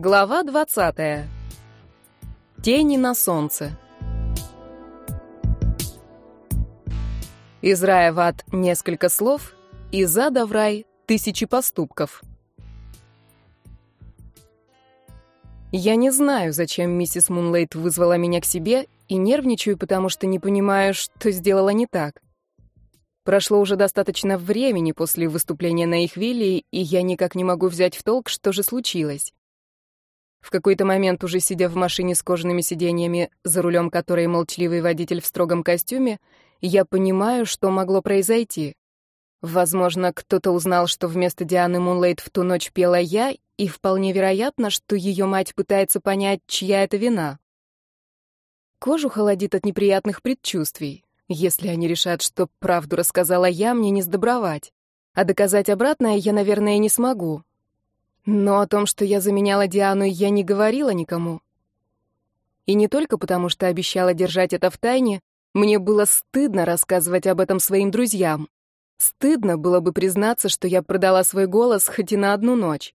Глава 20. Тени на солнце. Из рая в ад несколько слов, из ада в рай тысячи поступков. Я не знаю, зачем миссис Мунлейт вызвала меня к себе, и нервничаю, потому что не понимаю, что сделала не так. Прошло уже достаточно времени после выступления на их вилле, и я никак не могу взять в толк, что же случилось. В какой-то момент, уже сидя в машине с кожаными сиденьями, за рулем которой молчаливый водитель в строгом костюме, я понимаю, что могло произойти. Возможно, кто-то узнал, что вместо Дианы Мунлейт в ту ночь пела я, и вполне вероятно, что ее мать пытается понять, чья это вина. Кожу холодит от неприятных предчувствий. Если они решат, что правду рассказала я, мне не сдобровать. А доказать обратное я, наверное, не смогу. Но о том, что я заменяла Диану, я не говорила никому. И не только потому, что обещала держать это в тайне, мне было стыдно рассказывать об этом своим друзьям. Стыдно было бы признаться, что я продала свой голос хоть и на одну ночь.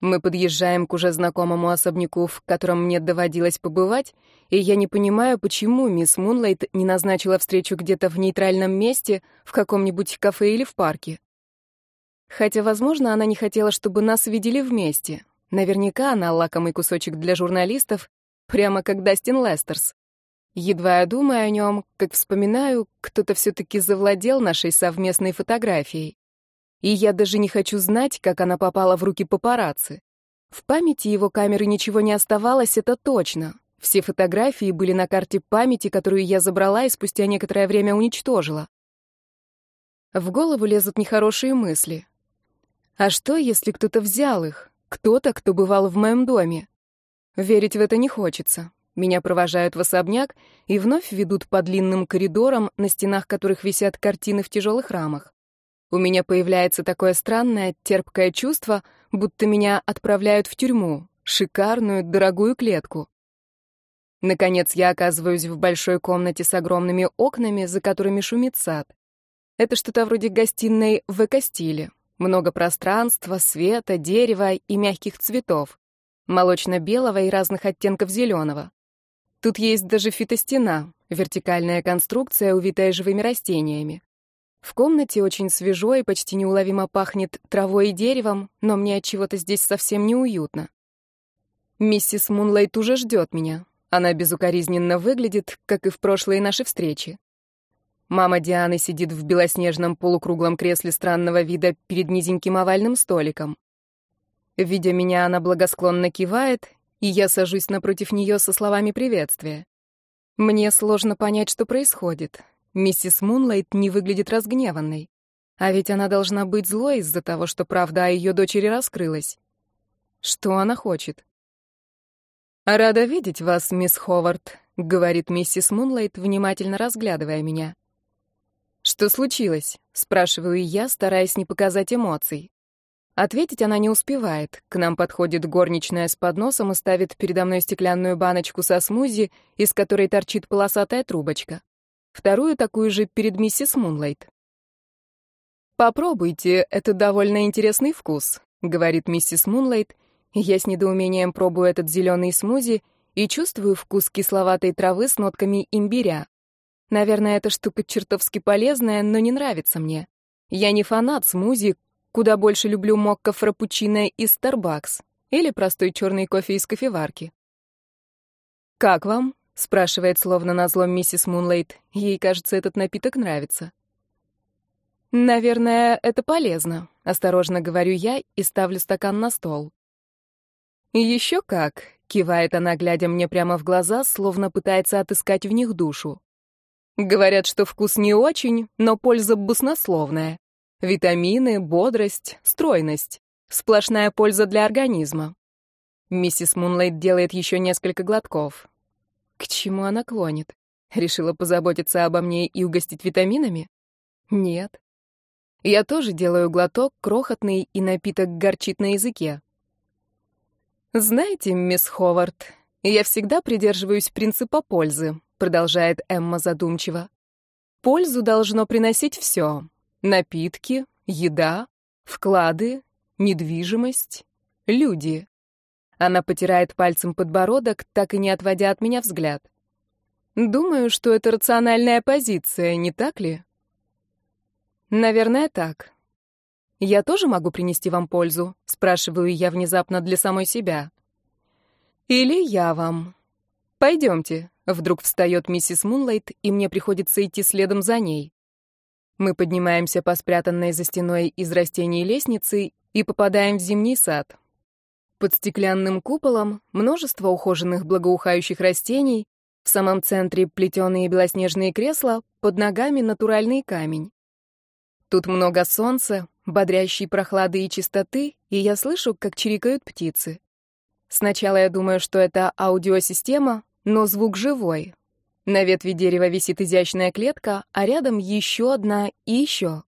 Мы подъезжаем к уже знакомому особняку, в котором мне доводилось побывать, и я не понимаю, почему мисс Мунлайт не назначила встречу где-то в нейтральном месте, в каком-нибудь кафе или в парке. Хотя, возможно, она не хотела, чтобы нас видели вместе. Наверняка она лакомый кусочек для журналистов, прямо как Дастин Лестерс. Едва я думаю о нем, как вспоминаю, кто-то все-таки завладел нашей совместной фотографией. И я даже не хочу знать, как она попала в руки папарацци. В памяти его камеры ничего не оставалось, это точно. Все фотографии были на карте памяти, которую я забрала и спустя некоторое время уничтожила. В голову лезут нехорошие мысли. А что, если кто-то взял их? Кто-то, кто бывал в моем доме? Верить в это не хочется. Меня провожают в особняк и вновь ведут по длинным коридорам, на стенах которых висят картины в тяжелых рамах. У меня появляется такое странное, терпкое чувство, будто меня отправляют в тюрьму, шикарную, дорогую клетку. Наконец я оказываюсь в большой комнате с огромными окнами, за которыми шумит сад. Это что-то вроде гостиной в эко-стиле. Много пространства, света, дерева и мягких цветов. Молочно-белого и разных оттенков зеленого. Тут есть даже фитостена, вертикальная конструкция, увитая живыми растениями. В комнате очень свежо и почти неуловимо пахнет травой и деревом, но мне от чего-то здесь совсем неуютно. Миссис Мунлайт уже ждет меня. Она безукоризненно выглядит, как и в прошлые наши встречи. Мама Дианы сидит в белоснежном полукруглом кресле странного вида перед низеньким овальным столиком. Видя меня, она благосклонно кивает, и я сажусь напротив нее со словами приветствия. Мне сложно понять, что происходит. Миссис Мунлайт не выглядит разгневанной. А ведь она должна быть злой из-за того, что правда о ее дочери раскрылась. Что она хочет? «Рада видеть вас, мисс Ховард», — говорит миссис Мунлайт, внимательно разглядывая меня. «Что случилось?» — спрашиваю я, стараясь не показать эмоций. Ответить она не успевает. К нам подходит горничная с подносом и ставит передо мной стеклянную баночку со смузи, из которой торчит полосатая трубочка вторую такую же перед миссис Мунлайт. «Попробуйте, это довольно интересный вкус», — говорит миссис Мунлайт. Я с недоумением пробую этот зеленый смузи и чувствую вкус кисловатой травы с нотками имбиря. Наверное, эта штука чертовски полезная, но не нравится мне. Я не фанат смузи, куда больше люблю мокко фраппучино из Starbucks или простой черный кофе из кофеварки. «Как вам?» спрашивает словно назло миссис Мунлейт. Ей, кажется, этот напиток нравится. Наверное, это полезно, осторожно говорю я и ставлю стакан на стол. Еще как, кивает она, глядя мне прямо в глаза, словно пытается отыскать в них душу. Говорят, что вкус не очень, но польза баснословная. Витамины, бодрость, стройность. Сплошная польза для организма. Миссис Мунлайт делает еще несколько глотков. К чему она клонит? Решила позаботиться обо мне и угостить витаминами? Нет. Я тоже делаю глоток, крохотный, и напиток горчит на языке. «Знаете, мисс Ховард, я всегда придерживаюсь принципа пользы», продолжает Эмма задумчиво. «Пользу должно приносить все. Напитки, еда, вклады, недвижимость, люди. Она потирает пальцем подбородок, так и не отводя от меня взгляд. Думаю, что это рациональная позиция, не так ли? Наверное, так. Я тоже могу принести вам пользу, спрашиваю я внезапно для самой себя. Или я вам. Пойдемте. Вдруг встает миссис Мунлайт, и мне приходится идти следом за ней. Мы поднимаемся по спрятанной за стеной из растений лестницы и попадаем в зимний сад. Под стеклянным куполом множество ухоженных благоухающих растений, в самом центре плетеные белоснежные кресла, под ногами натуральный камень. Тут много солнца, бодрящей прохлады и чистоты, и я слышу, как чирикают птицы. Сначала я думаю, что это аудиосистема, но звук живой. На ветви дерева висит изящная клетка, а рядом еще одна и еще.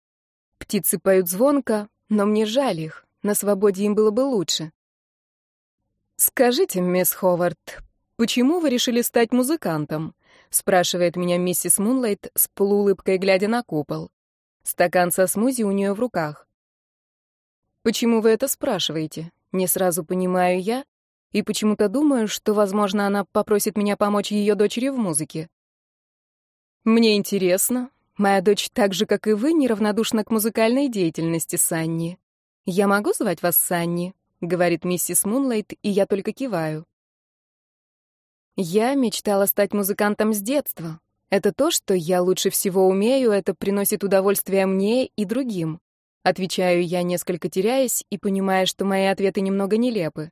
Птицы поют звонко, но мне жаль их, на свободе им было бы лучше. «Скажите, мисс Ховард, почему вы решили стать музыкантом?» — спрашивает меня миссис Мунлайт с полуулыбкой, глядя на купол. Стакан со смузи у нее в руках. «Почему вы это спрашиваете?» Не сразу понимаю я, и почему-то думаю, что, возможно, она попросит меня помочь ее дочери в музыке. Мне интересно. Моя дочь, так же, как и вы, неравнодушна к музыкальной деятельности Санни. Я могу звать вас Санни? говорит миссис Мунлайт, и я только киваю. Я мечтала стать музыкантом с детства. Это то, что я лучше всего умею, это приносит удовольствие мне и другим. Отвечаю я, несколько теряясь и понимая, что мои ответы немного нелепы.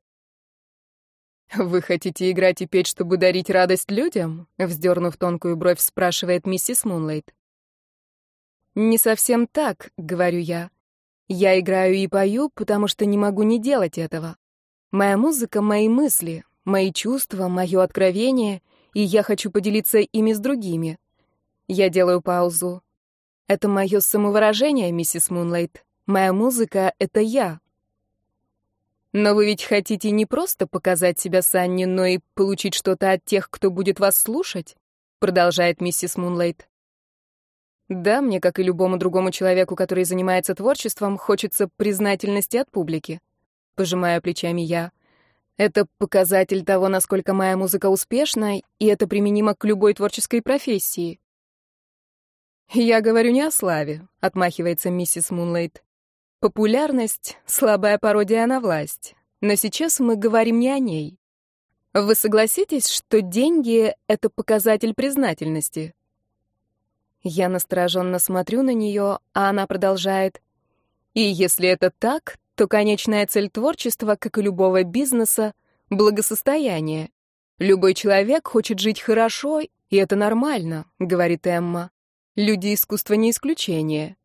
«Вы хотите играть и петь, чтобы дарить радость людям?» Вздернув тонкую бровь, спрашивает миссис Мунлайт. «Не совсем так», — говорю я. Я играю и пою, потому что не могу не делать этого. Моя музыка — мои мысли, мои чувства, мое откровение, и я хочу поделиться ими с другими. Я делаю паузу. Это мое самовыражение, миссис Мунлайт. Моя музыка — это я. Но вы ведь хотите не просто показать себя Санни, но и получить что-то от тех, кто будет вас слушать? Продолжает миссис Мунлайт. Да, мне, как и любому другому человеку, который занимается творчеством, хочется признательности от публики. Пожимая плечами я. Это показатель того, насколько моя музыка успешна, и это применимо к любой творческой профессии. Я говорю не о славе, отмахивается миссис Мунлайт. Популярность — слабая пародия на власть. Но сейчас мы говорим не о ней. Вы согласитесь, что деньги — это показатель признательности? Я настороженно смотрю на нее, а она продолжает. И если это так, то конечная цель творчества, как и любого бизнеса, — благосостояние. Любой человек хочет жить хорошо, и это нормально, — говорит Эмма. Люди искусства не исключение.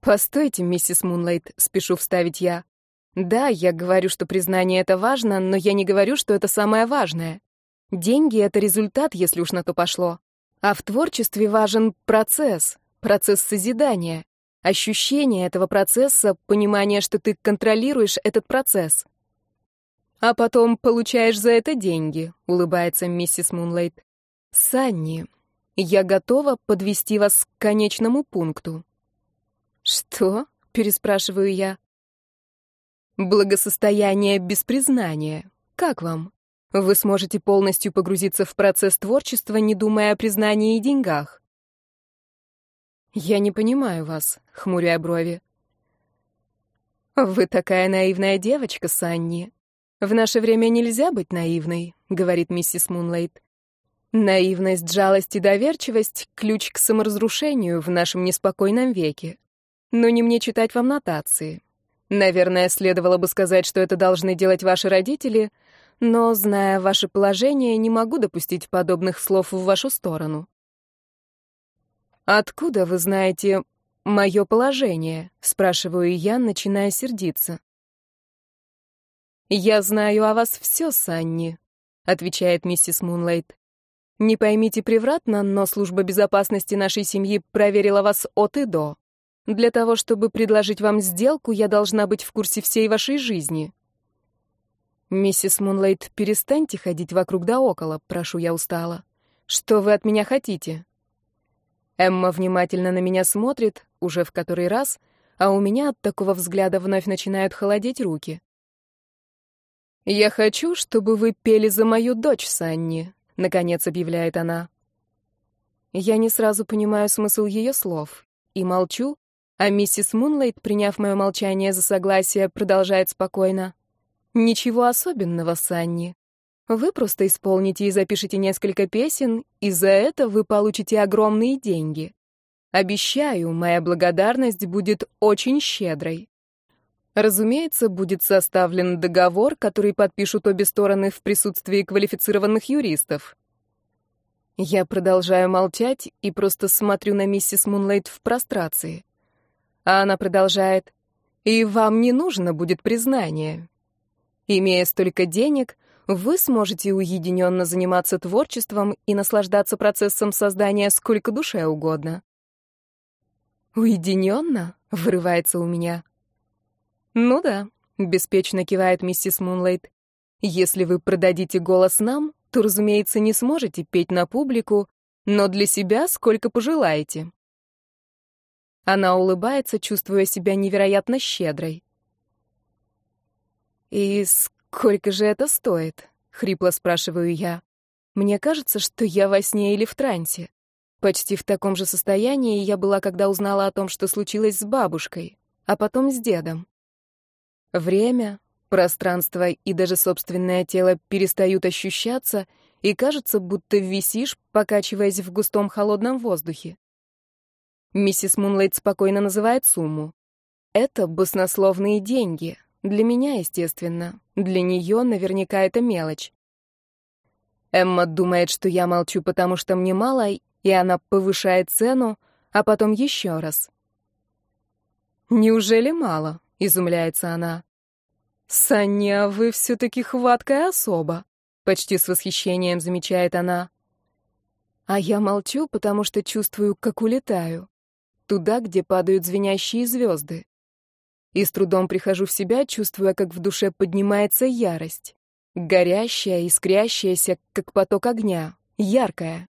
Постойте, миссис Мунлайт, спешу вставить я. Да, я говорю, что признание — это важно, но я не говорю, что это самое важное. Деньги — это результат, если уж на то пошло. А в творчестве важен процесс, процесс созидания, ощущение этого процесса, понимание, что ты контролируешь этот процесс. А потом получаешь за это деньги, улыбается миссис Мунлайт. Санни, я готова подвести вас к конечному пункту. Что? переспрашиваю я. Благосостояние без признания. Как вам? Вы сможете полностью погрузиться в процесс творчества, не думая о признании и деньгах. Я не понимаю вас, хмуря брови. Вы такая наивная девочка, Санни. В наше время нельзя быть наивной, говорит миссис Мунлайт. Наивность, жалость и доверчивость — ключ к саморазрушению в нашем неспокойном веке. Но не мне читать вам нотации. Наверное, следовало бы сказать, что это должны делать ваши родители — но, зная ваше положение, не могу допустить подобных слов в вашу сторону. «Откуда вы знаете мое положение?» — спрашиваю я, начиная сердиться. «Я знаю о вас все, Санни», — отвечает миссис Мунлайт. «Не поймите превратно, но служба безопасности нашей семьи проверила вас от и до. Для того, чтобы предложить вам сделку, я должна быть в курсе всей вашей жизни. «Миссис Мунлайт, перестаньте ходить вокруг да около, прошу я устала. Что вы от меня хотите?» Эмма внимательно на меня смотрит, уже в который раз, а у меня от такого взгляда вновь начинают холодеть руки. «Я хочу, чтобы вы пели за мою дочь, Санни», — наконец объявляет она. Я не сразу понимаю смысл ее слов и молчу, а миссис Мунлайт, приняв мое молчание за согласие, продолжает спокойно. «Ничего особенного, Санни. Вы просто исполните и запишите несколько песен, и за это вы получите огромные деньги. Обещаю, моя благодарность будет очень щедрой. Разумеется, будет составлен договор, который подпишут обе стороны в присутствии квалифицированных юристов. Я продолжаю молчать и просто смотрю на миссис Мунлайт в прострации. А она продолжает. «И вам не нужно будет признание. Имея столько денег, вы сможете уединенно заниматься творчеством и наслаждаться процессом создания сколько душе угодно». «Уединенно?» — вырывается у меня. «Ну да», — беспечно кивает миссис Мунлайт. «Если вы продадите голос нам, то, разумеется, не сможете петь на публику, но для себя сколько пожелаете». Она улыбается, чувствуя себя невероятно щедрой. «И сколько же это стоит?» — хрипло спрашиваю я. «Мне кажется, что я во сне или в трансе. Почти в таком же состоянии я была, когда узнала о том, что случилось с бабушкой, а потом с дедом. Время, пространство и даже собственное тело перестают ощущаться, и кажется, будто висишь, покачиваясь в густом холодном воздухе. Миссис Мунлайт спокойно называет сумму. Это баснословные деньги. Для меня, естественно. Для нее наверняка это мелочь. Эмма думает, что я молчу, потому что мне мало, и она повышает цену, а потом еще раз. «Неужели мало?» — изумляется она. «Саня, вы все-таки хваткая особа», — почти с восхищением замечает она. А я молчу, потому что чувствую, как улетаю туда, где падают звенящие звезды. И с трудом прихожу в себя, чувствуя, как в душе поднимается ярость. Горящая, искрящаяся, как поток огня, яркая.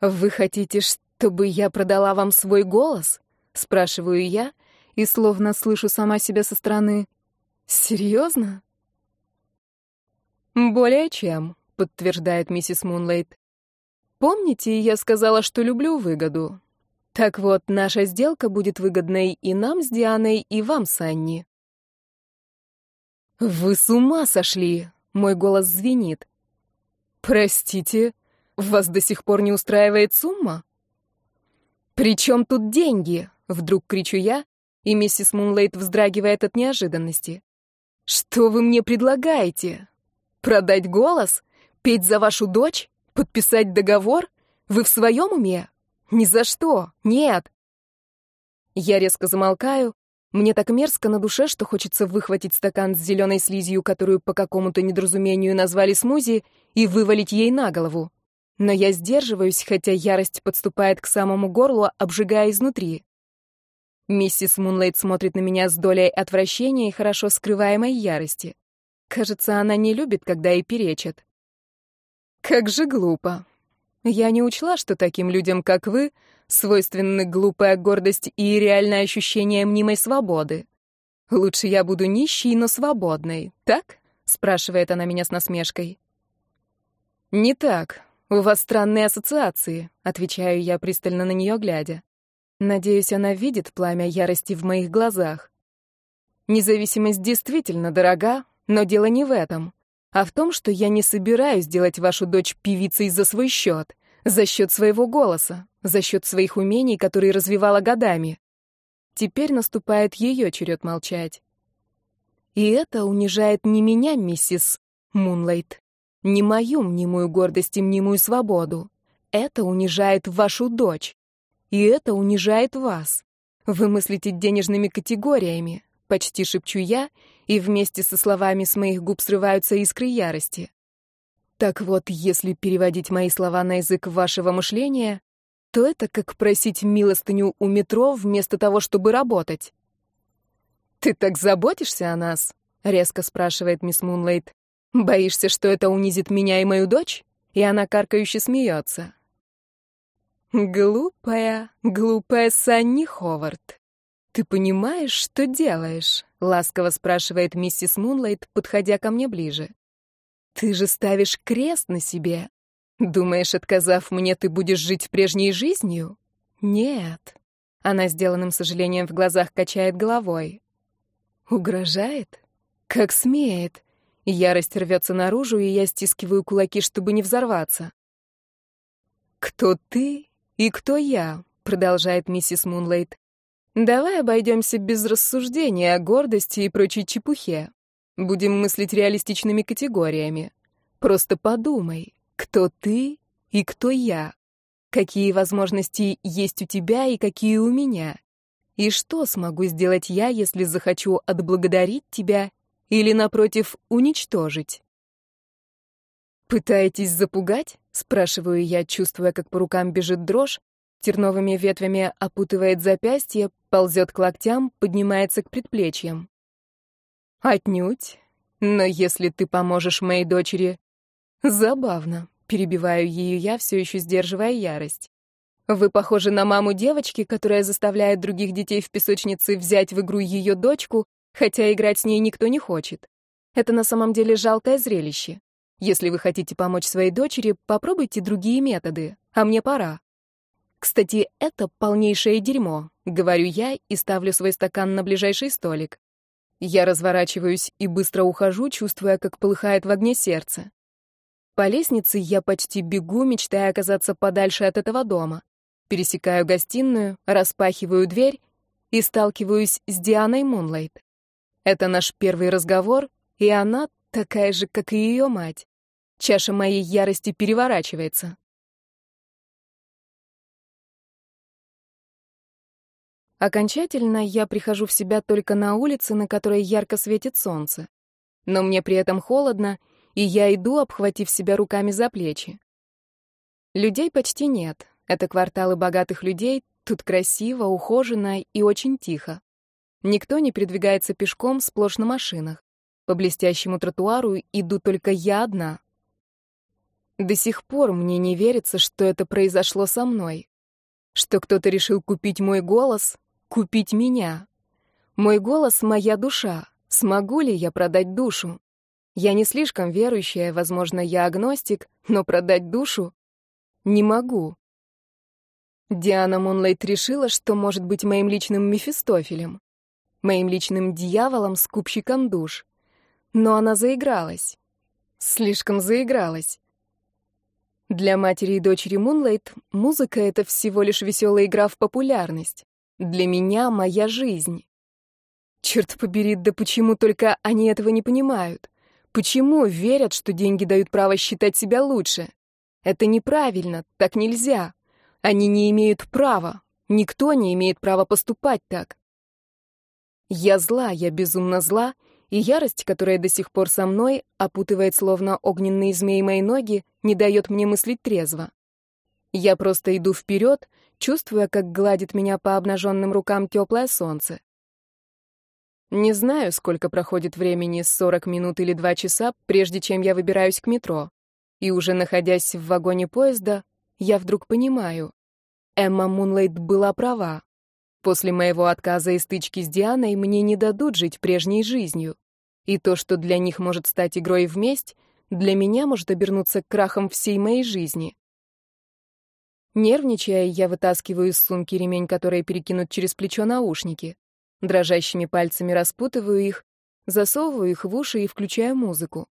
«Вы хотите, чтобы я продала вам свой голос?» — спрашиваю я, и словно слышу сама себя со стороны. «Серьезно?» «Более чем», — подтверждает миссис Мунлейт. «Помните, я сказала, что люблю выгоду? Так вот, наша сделка будет выгодной и нам с Дианой, и вам с Анни. Вы с ума сошли! Мой голос звенит. Простите, вас до сих пор не устраивает сумма? При чем тут деньги? Вдруг кричу я, и миссис Мунлейт вздрагивает от неожиданности. Что вы мне предлагаете? Продать голос? Петь за вашу дочь? Подписать договор? Вы в своем уме? Ни за что! Нет!» Я резко замолкаю. Мне так мерзко на душе, что хочется выхватить стакан с зеленой слизью, которую по какому-то недоразумению назвали смузи, и вывалить ей на голову. Но я сдерживаюсь, хотя ярость подступает к самому горлу, обжигая изнутри. Миссис Мунлейт смотрит на меня с долей отвращения и хорошо скрываемой ярости. Кажется, она не любит, когда ей перечат. Как же глупо. Я не учла, что таким людям, как вы, свойственны глупая гордость и реальное ощущение мнимой свободы. Лучше я буду нищей, но свободной, так? спрашивает она меня с насмешкой. Не так. У вас странные ассоциации, отвечаю я, пристально на нее глядя. Надеюсь, она видит пламя ярости в моих глазах. Независимость действительно дорога, но дело не в этом а в том, что я не собираюсь делать вашу дочь певицей за свой счет, за счет своего голоса, за счет своих умений, которые развивала годами. Теперь наступает ее черед молчать. И это унижает не меня, миссис Мунлайт, не мою мнимую гордость и мнимую свободу. Это унижает вашу дочь. И это унижает вас. Вы мыслите денежными категориями, почти шепчу я, и вместе со словами с моих губ срываются искры ярости. Так вот, если переводить мои слова на язык вашего мышления, то это как просить милостыню у метро вместо того, чтобы работать. «Ты так заботишься о нас?» — резко спрашивает мисс Мунлейт. «Боишься, что это унизит меня и мою дочь?» И она каркающе смеется. «Глупая, глупая Санни Ховард. «Ты понимаешь, что делаешь?» — ласково спрашивает миссис Мунлайт, подходя ко мне ближе. «Ты же ставишь крест на себе. Думаешь, отказав мне, ты будешь жить прежней жизнью? Нет». Она сделанным сожалением в глазах качает головой. «Угрожает? Как смеет!» Ярость рвется наружу, и я стискиваю кулаки, чтобы не взорваться. «Кто ты и кто я?» — продолжает миссис Мунлейт. «Давай обойдемся без рассуждения о гордости и прочей чепухе. Будем мыслить реалистичными категориями. Просто подумай, кто ты и кто я? Какие возможности есть у тебя и какие у меня? И что смогу сделать я, если захочу отблагодарить тебя или, напротив, уничтожить? «Пытаетесь запугать?» — спрашиваю я, чувствуя, как по рукам бежит дрожь, терновыми ветвями опутывает запястье, ползет к локтям, поднимается к предплечьям. «Отнюдь. Но если ты поможешь моей дочери...» «Забавно», — перебиваю ее я, все еще сдерживая ярость. «Вы похожи на маму девочки, которая заставляет других детей в песочнице взять в игру ее дочку, хотя играть с ней никто не хочет. Это на самом деле жалкое зрелище. Если вы хотите помочь своей дочери, попробуйте другие методы, а мне пора. Кстати, это полнейшее дерьмо, говорю я и ставлю свой стакан на ближайший столик. Я разворачиваюсь и быстро ухожу, чувствуя, как полыхает в огне сердце. По лестнице я почти бегу, мечтая оказаться подальше от этого дома. Пересекаю гостиную, распахиваю дверь и сталкиваюсь с Дианой Мунлайт. Это наш первый разговор, и она такая же, как и ее мать. Чаша моей ярости переворачивается. Окончательно я прихожу в себя только на улице, на которой ярко светит солнце. Но мне при этом холодно, и я иду, обхватив себя руками за плечи. Людей почти нет. Это кварталы богатых людей, тут красиво, ухоженно и очень тихо. Никто не передвигается пешком, сплошь на машинах. По блестящему тротуару иду только я одна. До сих пор мне не верится, что это произошло со мной. Что кто-то решил купить мой голос, купить меня. Мой голос — моя душа. Смогу ли я продать душу? Я не слишком верующая, возможно, я агностик, но продать душу не могу. Диана Монлайт решила, что может быть моим личным Мефистофелем, моим личным дьяволом, скупщиком душ. Но она заигралась. Слишком заигралась. Для матери и дочери Мунлайт музыка — это всего лишь веселая игра в популярность. Для меня — моя жизнь. Черт побери, да почему только они этого не понимают? Почему верят, что деньги дают право считать себя лучше? Это неправильно, так нельзя. Они не имеют права. Никто не имеет права поступать так. Я зла, я безумно зла, и ярость, которая до сих пор со мной, опутывает словно огненные змеи мои ноги, не дает мне мыслить трезво. Я просто иду вперед, чувствуя, как гладит меня по обнаженным рукам теплое солнце. Не знаю, сколько проходит времени, 40 минут или 2 часа, прежде чем я выбираюсь к метро. И уже находясь в вагоне поезда, я вдруг понимаю. Эмма Мунлейт была права. После моего отказа и стычки с Дианой мне не дадут жить прежней жизнью. И то, что для них может стать игрой в месть, для меня может обернуться крахом всей моей жизни. Нервничая, я вытаскиваю из сумки ремень, который перекинут через плечо наушники. Дрожащими пальцами распутываю их, засовываю их в уши и включаю музыку.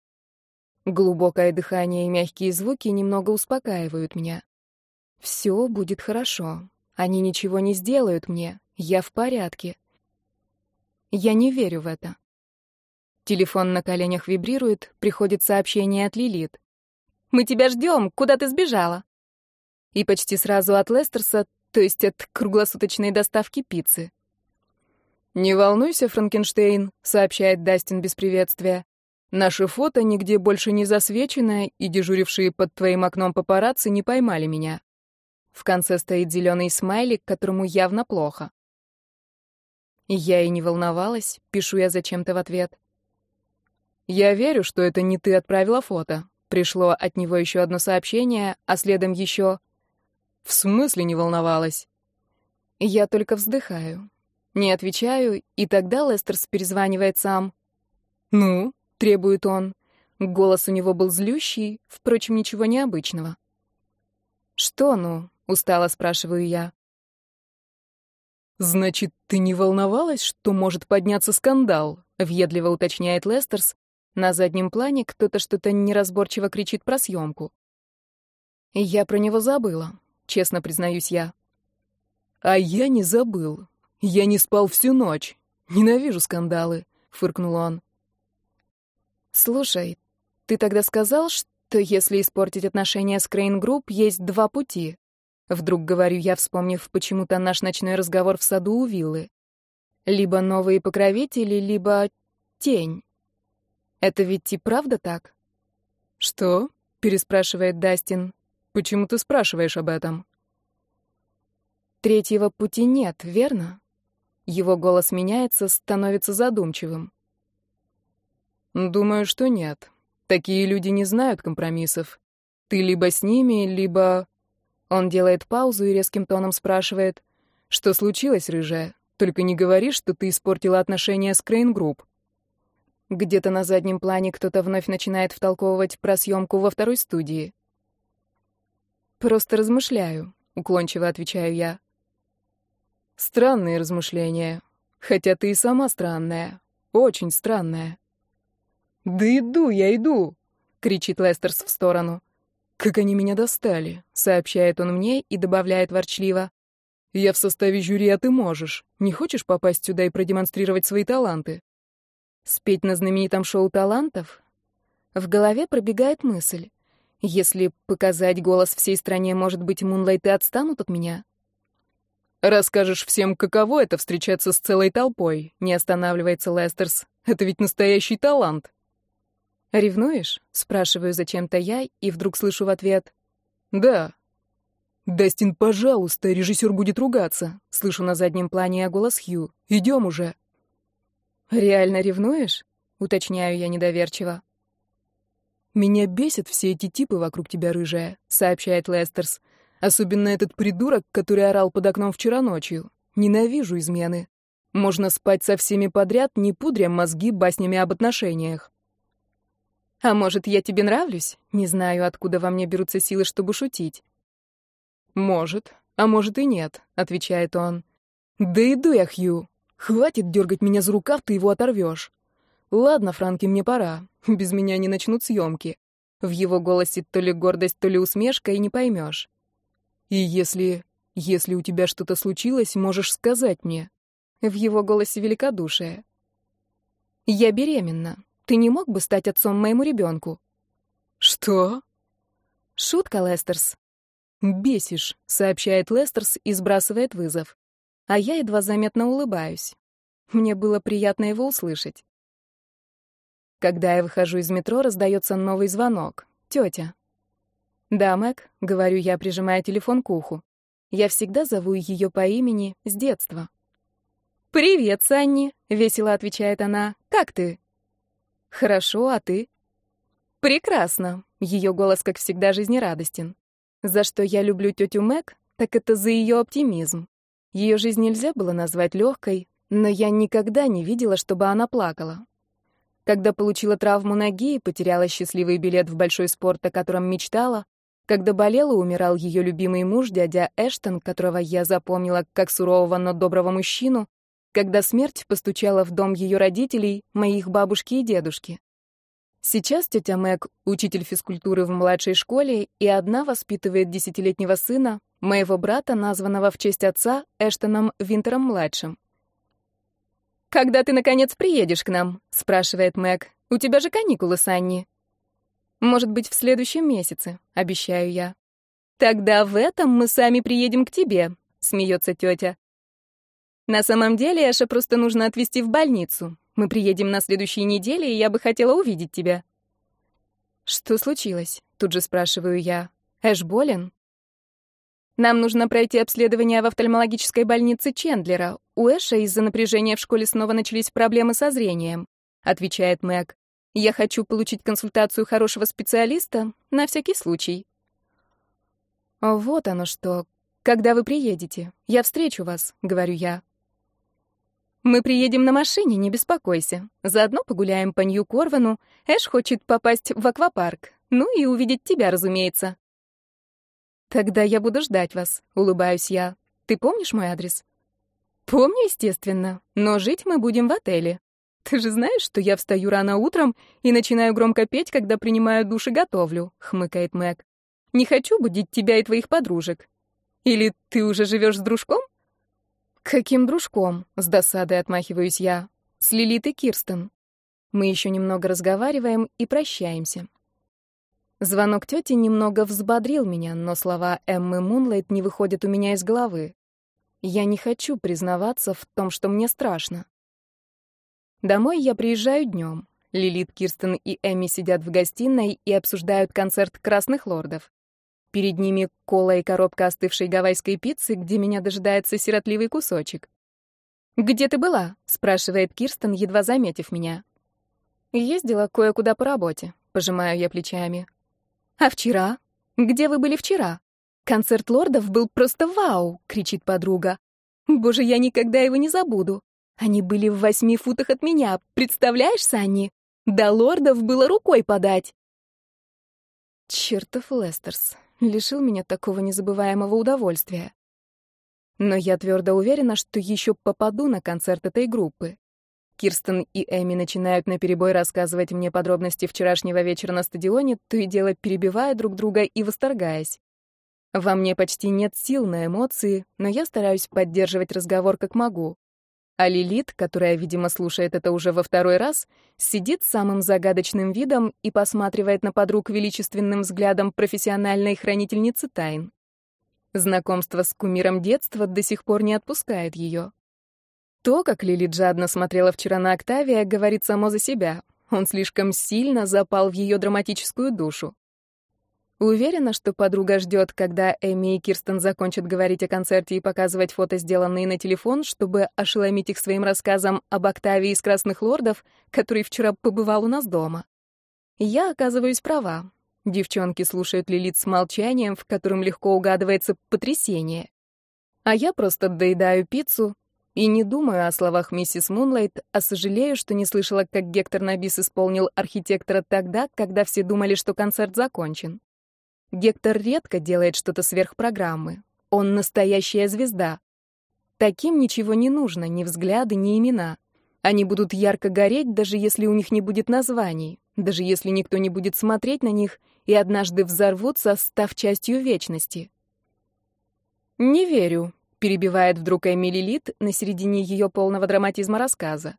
Глубокое дыхание и мягкие звуки немного успокаивают меня. Все будет хорошо. Они ничего не сделают мне. Я в порядке. Я не верю в это. Телефон на коленях вибрирует, приходит сообщение от Лилит. «Мы тебя ждем! Куда ты сбежала?» И почти сразу от Лестерса, то есть от круглосуточной доставки пиццы. «Не волнуйся, Франкенштейн», — сообщает Дастин без приветствия. «Наше фото нигде больше не засвечено, и дежурившие под твоим окном папарацци не поймали меня». В конце стоит зеленый смайлик, которому явно плохо. Я и не волновалась, пишу я зачем-то в ответ. «Я верю, что это не ты отправила фото». Пришло от него еще одно сообщение, а следом еще... «В смысле не волновалась?» Я только вздыхаю. Не отвечаю, и тогда Лестерс перезванивает сам. «Ну?» — требует он. Голос у него был злющий, впрочем, ничего необычного. «Что «ну?» — устало спрашиваю я. «Значит, ты не волновалась, что может подняться скандал?» — въедливо уточняет Лестерс. На заднем плане кто-то что-то неразборчиво кричит про съемку. «Я про него забыла», — честно признаюсь я. «А я не забыл. Я не спал всю ночь. Ненавижу скандалы», — фыркнул он. «Слушай, ты тогда сказал, что если испортить отношения с Крейн Групп, есть два пути. Вдруг говорю я, вспомнив почему-то наш ночной разговор в саду у виллы. Либо новые покровители, либо тень. Это ведь и правда так? Что? переспрашивает Дастин. Почему ты спрашиваешь об этом? Третьего пути нет, верно? Его голос меняется, становится задумчивым. Думаю, что нет. Такие люди не знают компромиссов. Ты либо с ними, либо... Он делает паузу и резким тоном спрашивает, «Что случилось, рыжая? Только не говори, что ты испортила отношения с Крейн Групп». Где-то на заднем плане кто-то вновь начинает втолковывать про съемку во второй студии. «Просто размышляю», — уклончиво отвечаю я. Странные размышления. Хотя ты и сама странная. Очень странная. «Да иду, я иду!» — кричит Лестерс в сторону. «Как они меня достали!» — сообщает он мне и добавляет ворчливо. «Я в составе жюри, а ты можешь. Не хочешь попасть сюда и продемонстрировать свои таланты?» Спеть на знаменитом шоу талантов? В голове пробегает мысль. Если показать голос всей стране, может быть, Мунлайты отстанут от меня? «Расскажешь всем, каково это встречаться с целой толпой», — не останавливается Лестерс. «Это ведь настоящий талант». «Ревнуешь?» — спрашиваю зачем-то я, и вдруг слышу в ответ. «Да». «Дастин, пожалуйста, режиссер будет ругаться», — слышу на заднем плане я голос Хью. «Идем уже». «Реально ревнуешь?» — уточняю я недоверчиво. «Меня бесят все эти типы вокруг тебя, рыжая», — сообщает Лестерс. Особенно этот придурок, который орал под окном вчера ночью. Ненавижу измены. Можно спать со всеми подряд, не пудря мозги баснями об отношениях. А может, я тебе нравлюсь? Не знаю, откуда во мне берутся силы, чтобы шутить. Может, а может и нет, отвечает он. Да иду я, Хью. Хватит дергать меня за рукав, ты его оторвешь. Ладно, Франки, мне пора. Без меня не начнут съемки. В его голосе то ли гордость, то ли усмешка, и не поймешь. И если... если у тебя что-то случилось, можешь сказать мне». В его голосе великодушие. «Я беременна. Ты не мог бы стать отцом моему ребенку?» «Что?» «Шутка, Лестерс». «Бесишь», — сообщает Лестерс и сбрасывает вызов. А я едва заметно улыбаюсь. Мне было приятно его услышать. Когда я выхожу из метро, раздается новый звонок. Тетя. «Да, Мэг», — говорю я, прижимая телефон к уху. Я всегда зову ее по имени с детства. «Привет, Санни», — весело отвечает она. «Как ты?» «Хорошо, а ты?» «Прекрасно», — ее голос, как всегда, жизнерадостен. За что я люблю тетю Мэг, так это за ее оптимизм. Ее жизнь нельзя было назвать легкой, но я никогда не видела, чтобы она плакала. Когда получила травму ноги и потеряла счастливый билет в большой спорт, о котором мечтала, когда болел и умирал ее любимый муж, дядя Эштон, которого я запомнила как сурового, но доброго мужчину, когда смерть постучала в дом ее родителей, моих бабушки и дедушки. Сейчас тетя Мэг — учитель физкультуры в младшей школе и одна воспитывает десятилетнего сына, моего брата, названного в честь отца Эштоном Винтером-младшим. «Когда ты, наконец, приедешь к нам?» — спрашивает Мэг. «У тебя же каникулы, Санни». Может быть, в следующем месяце, обещаю я. Тогда в этом мы сами приедем к тебе, смеется тетя. На самом деле, Эша просто нужно отвезти в больницу. Мы приедем на следующей неделе, и я бы хотела увидеть тебя. Что случилось? Тут же спрашиваю я. Эш болен? Нам нужно пройти обследование в офтальмологической больнице Чендлера. У Эша из-за напряжения в школе снова начались проблемы со зрением, отвечает Мэг. Я хочу получить консультацию хорошего специалиста на всякий случай. Вот оно что. Когда вы приедете? Я встречу вас, говорю я. Мы приедем на машине, не беспокойся. Заодно погуляем по Нью-Корвану. Эш хочет попасть в аквапарк. Ну и увидеть тебя, разумеется. Тогда я буду ждать вас, улыбаюсь я. Ты помнишь мой адрес? Помню, естественно, но жить мы будем в отеле. Ты же знаешь, что я встаю рано утром и начинаю громко петь, когда принимаю душ и готовлю, хмыкает Мэг. Не хочу будить тебя и твоих подружек. Или ты уже живешь с дружком? «Каким дружком?» — с досадой отмахиваюсь я. «С Лилит и Кирстен». Мы еще немного разговариваем и прощаемся. Звонок тети немного взбодрил меня, но слова Эммы Мунлайт не выходят у меня из головы. Я не хочу признаваться в том, что мне страшно. Домой я приезжаю днем. Лилит, Кирстен и Эмми сидят в гостиной и обсуждают концерт «Красных лордов». Перед ними кола и коробка остывшей гавайской пиццы, где меня дожидается сиротливый кусочек. «Где ты была?» — спрашивает Кирстен, едва заметив меня. «Ездила кое-куда по работе», — пожимаю я плечами. «А вчера? Где вы были вчера? Концерт лордов был просто вау!» — кричит подруга. «Боже, я никогда его не забуду. Они были в восьми футах от меня, представляешь, Санни? До лордов было рукой подать!» Чертов Лестерс лишил меня такого незабываемого удовольствия. Но я твердо уверена, что еще попаду на концерт этой группы. Кирстен и Эми начинают наперебой рассказывать мне подробности вчерашнего вечера на стадионе, то и дело перебивая друг друга и восторгаясь. Во мне почти нет сил на эмоции, но я стараюсь поддерживать разговор как могу. А Лилит, которая, видимо, слушает это уже во второй раз, сидит самым загадочным видом и посматривает на подруг величественным взглядом профессиональной хранительницы тайн. Знакомство с кумиром детства до сих пор не отпускает ее. То, как Лилит жадно смотрела вчера на Октавия, говорит само за себя. Он слишком сильно запал в ее драматическую душу. Уверена, что подруга ждет, когда Эми и Кирстен закончат говорить о концерте и показывать фото, сделанные на телефон, чтобы ошеломить их своим рассказом об Октавии из «Красных лордов», который вчера побывал у нас дома. Я оказываюсь права. Девчонки слушают Лилит с молчанием, в котором легко угадывается потрясение. А я просто доедаю пиццу и не думаю о словах миссис Мунлайт, а сожалею, что не слышала, как Гектор Набис исполнил архитектора тогда, когда все думали, что концерт закончен. Гектор редко делает что-то сверхпрограммы. Он настоящая звезда. Таким ничего не нужно, ни взгляды, ни имена. Они будут ярко гореть, даже если у них не будет названий, даже если никто не будет смотреть на них и однажды взорвутся, став частью вечности. «Не верю», — перебивает вдруг Эмили Лит на середине ее полного драматизма рассказа.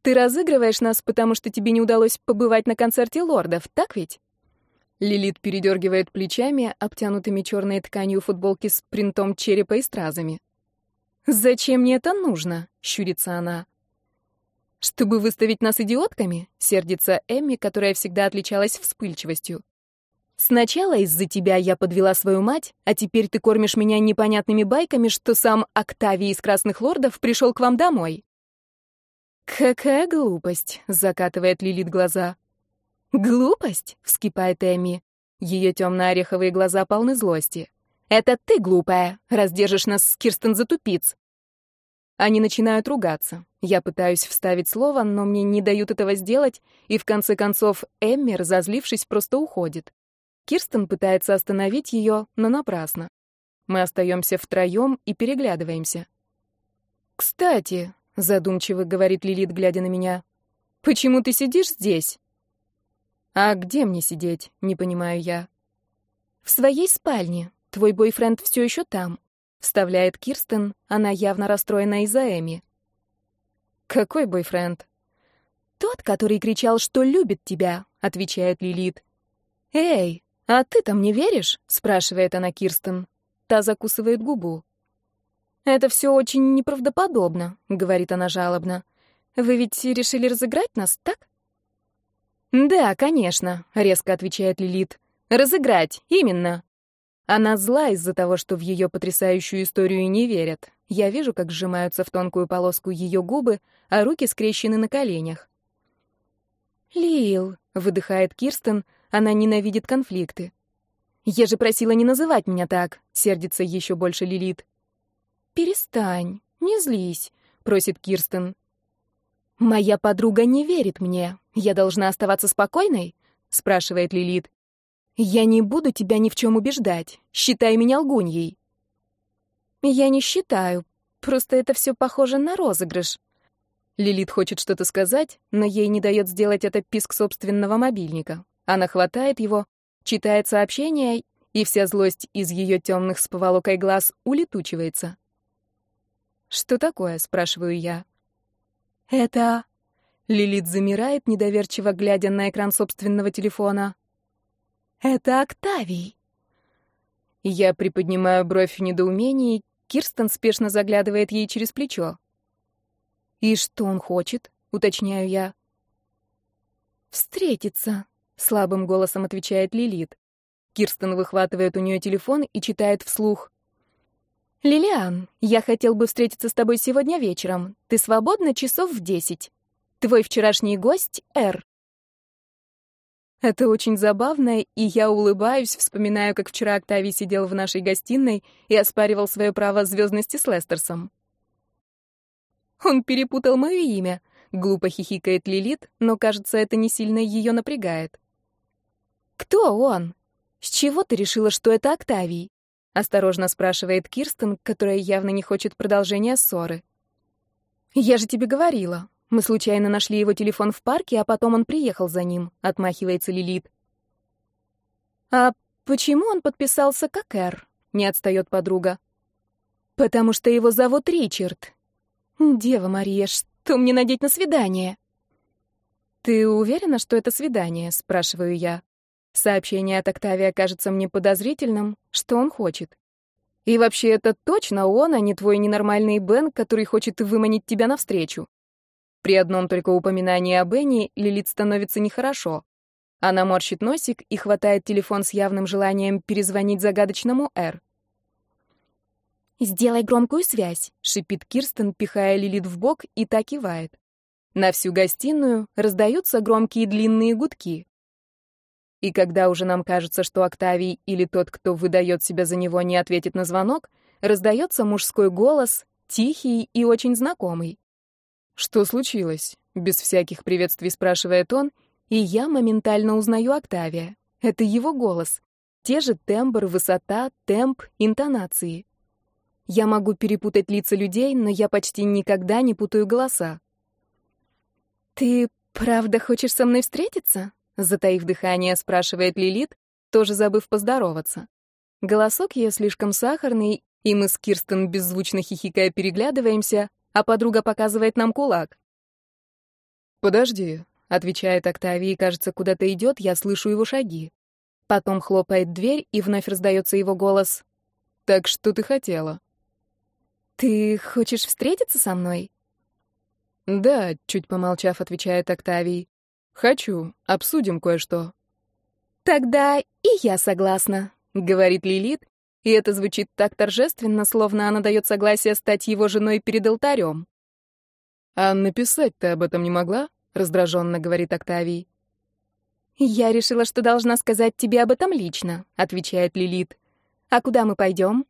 «Ты разыгрываешь нас, потому что тебе не удалось побывать на концерте лордов, так ведь?» Лилит передергивает плечами, обтянутыми черной тканью футболки с принтом черепа и стразами. «Зачем мне это нужно?» — щурится она. «Чтобы выставить нас идиотками?» — сердится Эмми, которая всегда отличалась вспыльчивостью. «Сначала из-за тебя я подвела свою мать, а теперь ты кормишь меня непонятными байками, что сам Октавий из Красных Лордов пришел к вам домой». «Какая глупость!» — закатывает Лилит глаза. «Глупость?» — вскипает Эми. Ее темно-ореховые глаза полны злости. «Это ты, глупая, раздержишь нас с Кирстен за тупиц!» Они начинают ругаться. Я пытаюсь вставить слово, но мне не дают этого сделать, и в конце концов Эмми, разозлившись, просто уходит. Кирстен пытается остановить ее, но напрасно. Мы остаемся втроем и переглядываемся. «Кстати», — задумчиво говорит Лилит, глядя на меня, — «почему ты сидишь здесь?» «А где мне сидеть?» — не понимаю я. «В своей спальне. Твой бойфренд все еще там», — вставляет Кирстен. Она явно расстроена из-за Эми. «Какой бойфренд?» «Тот, который кричал, что любит тебя», — отвечает Лилит. «Эй, а ты-то мне веришь?» — спрашивает она Кирстен. Та закусывает губу. «Это все очень неправдоподобно», — говорит она жалобно. «Вы ведь решили разыграть нас, так?» «Да, конечно», — резко отвечает Лилит. «Разыграть, именно». Она зла из-за того, что в ее потрясающую историю не верят. Я вижу, как сжимаются в тонкую полоску ее губы, а руки скрещены на коленях. «Лил», — выдыхает Кирстен, она ненавидит конфликты. «Я же просила не называть меня так», — сердится еще больше Лилит. «Перестань, не злись», — просит Кирстен. «Моя подруга не верит мне. Я должна оставаться спокойной?» — спрашивает Лилит. «Я не буду тебя ни в чем убеждать. Считай меня лгуньей». «Я не считаю. Просто это все похоже на розыгрыш». Лилит хочет что-то сказать, но ей не дает сделать это писк собственного мобильника. Она хватает его, читает сообщение, и вся злость из ее темных с поволокой глаз улетучивается. «Что такое?» — спрашиваю я. «Это...» Лилит замирает, недоверчиво глядя на экран собственного телефона. «Это Октавий!» Я приподнимаю бровь в недоумении, Кирстен спешно заглядывает ей через плечо. «И что он хочет?» — уточняю я. «Встретиться», — слабым голосом отвечает Лилит. Кирстен выхватывает у нее телефон и читает вслух. «Лилиан, я хотел бы встретиться с тобой сегодня вечером. Ты свободна часов в десять. Твой вчерашний гость — Эр». Это очень забавно, и я улыбаюсь, вспоминаю, как вчера Октавий сидел в нашей гостиной и оспаривал свое право звездности с Лестерсом. Он перепутал мое имя. Глупо хихикает Лилит, но, кажется, это не сильно ее напрягает. «Кто он? С чего ты решила, что это Октавий?» Осторожно спрашивает Кирстен, которая явно не хочет продолжения ссоры. «Я же тебе говорила. Мы случайно нашли его телефон в парке, а потом он приехал за ним», — отмахивается Лилит. «А почему он подписался как Эр?» — не отстает подруга. «Потому что его зовут Ричард». «Дева Мария, что мне надеть на свидание?» «Ты уверена, что это свидание?» — спрашиваю я. Сообщение от Октавия кажется мне подозрительным. Что он хочет? И вообще, это точно он, а не твой ненормальный Бен, который хочет выманить тебя навстречу. При одном только упоминании о Бенни Лилит становится нехорошо. Она морщит носик и хватает телефон с явным желанием перезвонить загадочному Р. «Сделай громкую связь», — шипит Кирстен, пихая Лилит в бок, и так кивает. На всю гостиную раздаются громкие длинные гудки. И когда уже нам кажется, что Октавий или тот, кто выдает себя за него, не ответит на звонок, раздается мужской голос, тихий и очень знакомый. «Что случилось?» — без всяких приветствий спрашивает он, и я моментально узнаю Октавия. Это его голос. Те же тембр, высота, темп, интонации. Я могу перепутать лица людей, но я почти никогда не путаю голоса. «Ты правда хочешь со мной встретиться?» Затаив дыхание, спрашивает Лилит, тоже забыв поздороваться. Голосок ее слишком сахарный, и мы с Кирстен беззвучно хихикая переглядываемся, а подруга показывает нам кулак. «Подожди», — отвечает Октавий, кажется, куда-то идет, я слышу его шаги. Потом хлопает дверь, и вновь раздается его голос. «Так что ты хотела?» «Ты хочешь встретиться со мной?» «Да», — чуть помолчав, отвечает Октавий. «Хочу. Обсудим кое-что». «Тогда и я согласна», — говорит Лилит, и это звучит так торжественно, словно она дает согласие стать его женой перед алтарем. «А написать ты об этом не могла?» — раздраженно говорит Октавий. «Я решила, что должна сказать тебе об этом лично», — отвечает Лилит. «А куда мы пойдем?»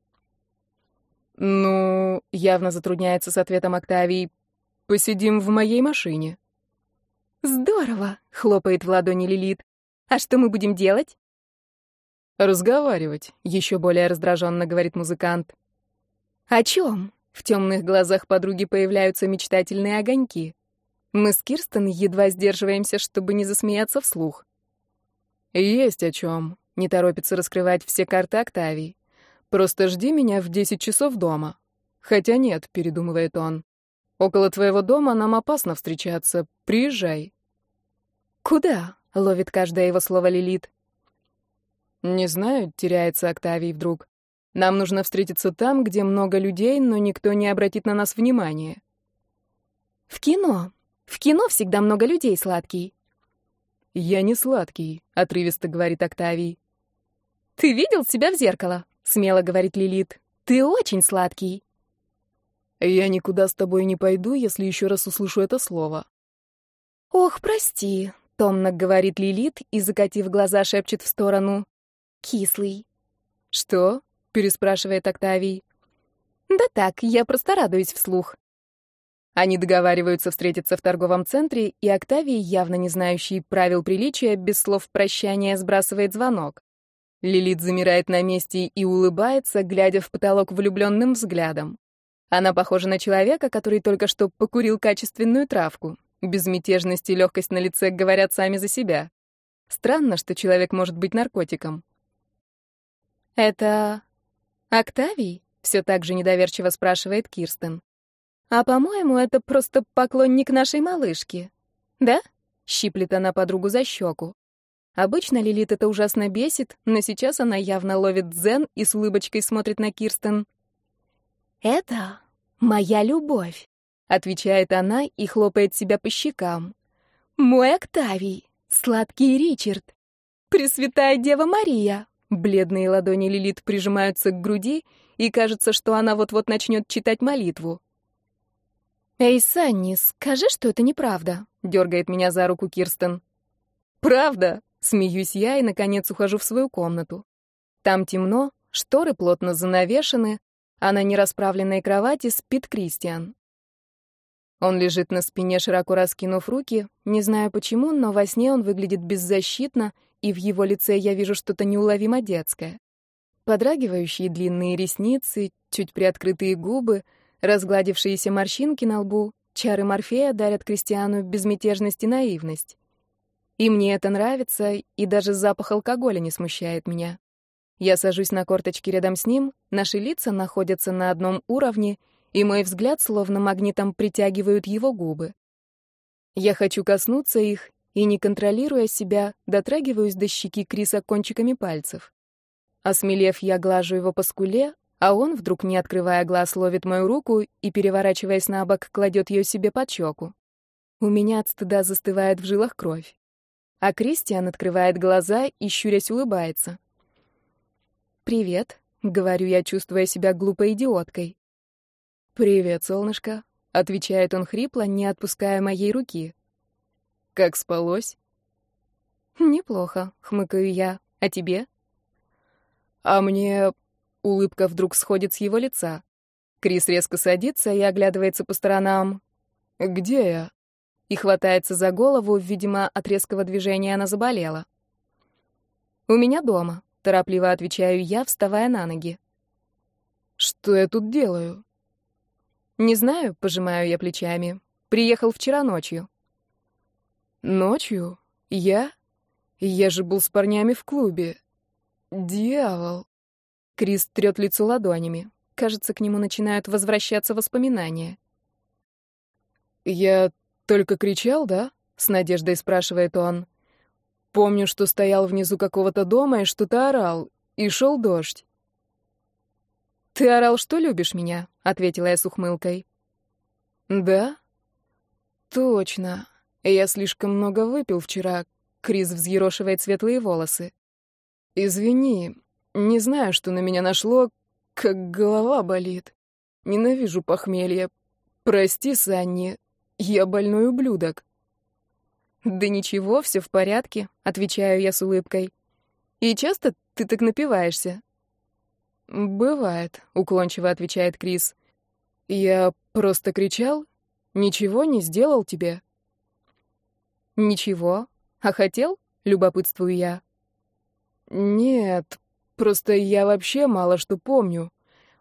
«Ну...» — явно затрудняется с ответом Октавий. «Посидим в моей машине». «Здорово!» — хлопает в ладони Лилит. «А что мы будем делать?» «Разговаривать», — еще более раздраженно говорит музыкант. «О чем?» — в темных глазах подруги появляются мечтательные огоньки. Мы с Кирстен едва сдерживаемся, чтобы не засмеяться вслух. «Есть о чем», — не торопится раскрывать все карты Октавий. «Просто жди меня в десять часов дома». «Хотя нет», — передумывает он. Около твоего дома нам опасно встречаться. Приезжай. Куда? Ловит каждое его слово Лилит. Не знаю, теряется Октавий вдруг. Нам нужно встретиться там, где много людей, но никто не обратит на нас внимания. В кино. В кино всегда много людей, сладкий. Я не сладкий, отрывисто говорит Октавий. Ты видел себя в зеркало? Смело говорит Лилит. Ты очень сладкий. Я никуда с тобой не пойду, если еще раз услышу это слово. Ох, прости, томно говорит Лилит и, закатив глаза, шепчет в сторону. Кислый. Что? переспрашивает Октавий. Да так, я просто радуюсь вслух. Они договариваются встретиться в торговом центре, и Октавий, явно не знающий правил приличия, без слов прощания сбрасывает звонок. Лилит замирает на месте и улыбается, глядя в потолок влюбленным взглядом. Она похожа на человека, который только что покурил качественную травку. Безмятежность и легкость на лице говорят сами за себя. Странно, что человек может быть наркотиком. «Это Октавий?» — все так же недоверчиво спрашивает Кирстен. А по-моему, это просто поклонник нашей малышки. Да? Щиплет она подругу за щеку. Обычно Лилит это ужасно бесит, но сейчас она явно ловит дзен и с улыбочкой смотрит на Кирстен. «Это моя любовь», — отвечает она и хлопает себя по щекам. «Мой Октавий, сладкий Ричард, Пресвятая Дева Мария». Бледные ладони Лилит прижимаются к груди, и кажется, что она вот-вот начнет читать молитву. «Эй, Санни, скажи, что это неправда», — дергает меня за руку Кирстен. «Правда?» — смеюсь я и, наконец, ухожу в свою комнату. Там темно, шторы плотно занавешены, а на нерасправленной кровати спит Кристиан. Он лежит на спине, широко раскинув руки. Не знаю почему, но во сне он выглядит беззащитно, и в его лице я вижу что-то неуловимо детское. Подрагивающие длинные ресницы, чуть приоткрытые губы — Разгладившиеся морщинки на лбу, чары Морфея дарят Кристиану безмятежность и наивность. И мне это нравится, и даже запах алкоголя не смущает меня. Я сажусь на корточки рядом с ним, наши лица находятся на одном уровне, и мой взгляд словно магнитом притягивают его губы. Я хочу коснуться их, и, не контролируя себя, дотрагиваюсь до щеки Криса кончиками пальцев. Осмелев, я глажу его по скуле, а он, вдруг не открывая глаз, ловит мою руку и, переворачиваясь на бок, кладет ее себе под щеку. У меня от стыда застывает в жилах кровь. А Кристиан открывает глаза и, щурясь, улыбается. «Привет», — говорю я, чувствуя себя глупой идиоткой. «Привет, солнышко», — отвечает он хрипло, не отпуская моей руки. «Как спалось?» «Неплохо», — хмыкаю я. «А тебе?» «А мне Улыбка вдруг сходит с его лица. Крис резко садится и оглядывается по сторонам. «Где я?» И хватается за голову, видимо, от резкого движения она заболела. «У меня дома», — торопливо отвечаю я, вставая на ноги. «Что я тут делаю?» «Не знаю», — пожимаю я плечами. «Приехал вчера ночью». «Ночью? Я? Я же был с парнями в клубе. Дьявол!» Крис трет лицо ладонями. Кажется, к нему начинают возвращаться воспоминания. «Я только кричал, да?» — с надеждой спрашивает он. «Помню, что стоял внизу какого-то дома и что-то орал, и шел дождь». «Ты орал, что любишь меня?» — ответила я с ухмылкой. «Да?» «Точно. Я слишком много выпил вчера». Крис взъерошивает светлые волосы. «Извини, не знаю, что на меня нашло, как голова болит. Ненавижу похмелье. Прости, Санни, я больной ублюдок. Да ничего, все в порядке, отвечаю я с улыбкой. И часто ты так напиваешься? Бывает, уклончиво отвечает Крис. Я просто кричал, ничего не сделал тебе. Ничего. А хотел? Любопытствую я. Нет, Просто я вообще мало что помню.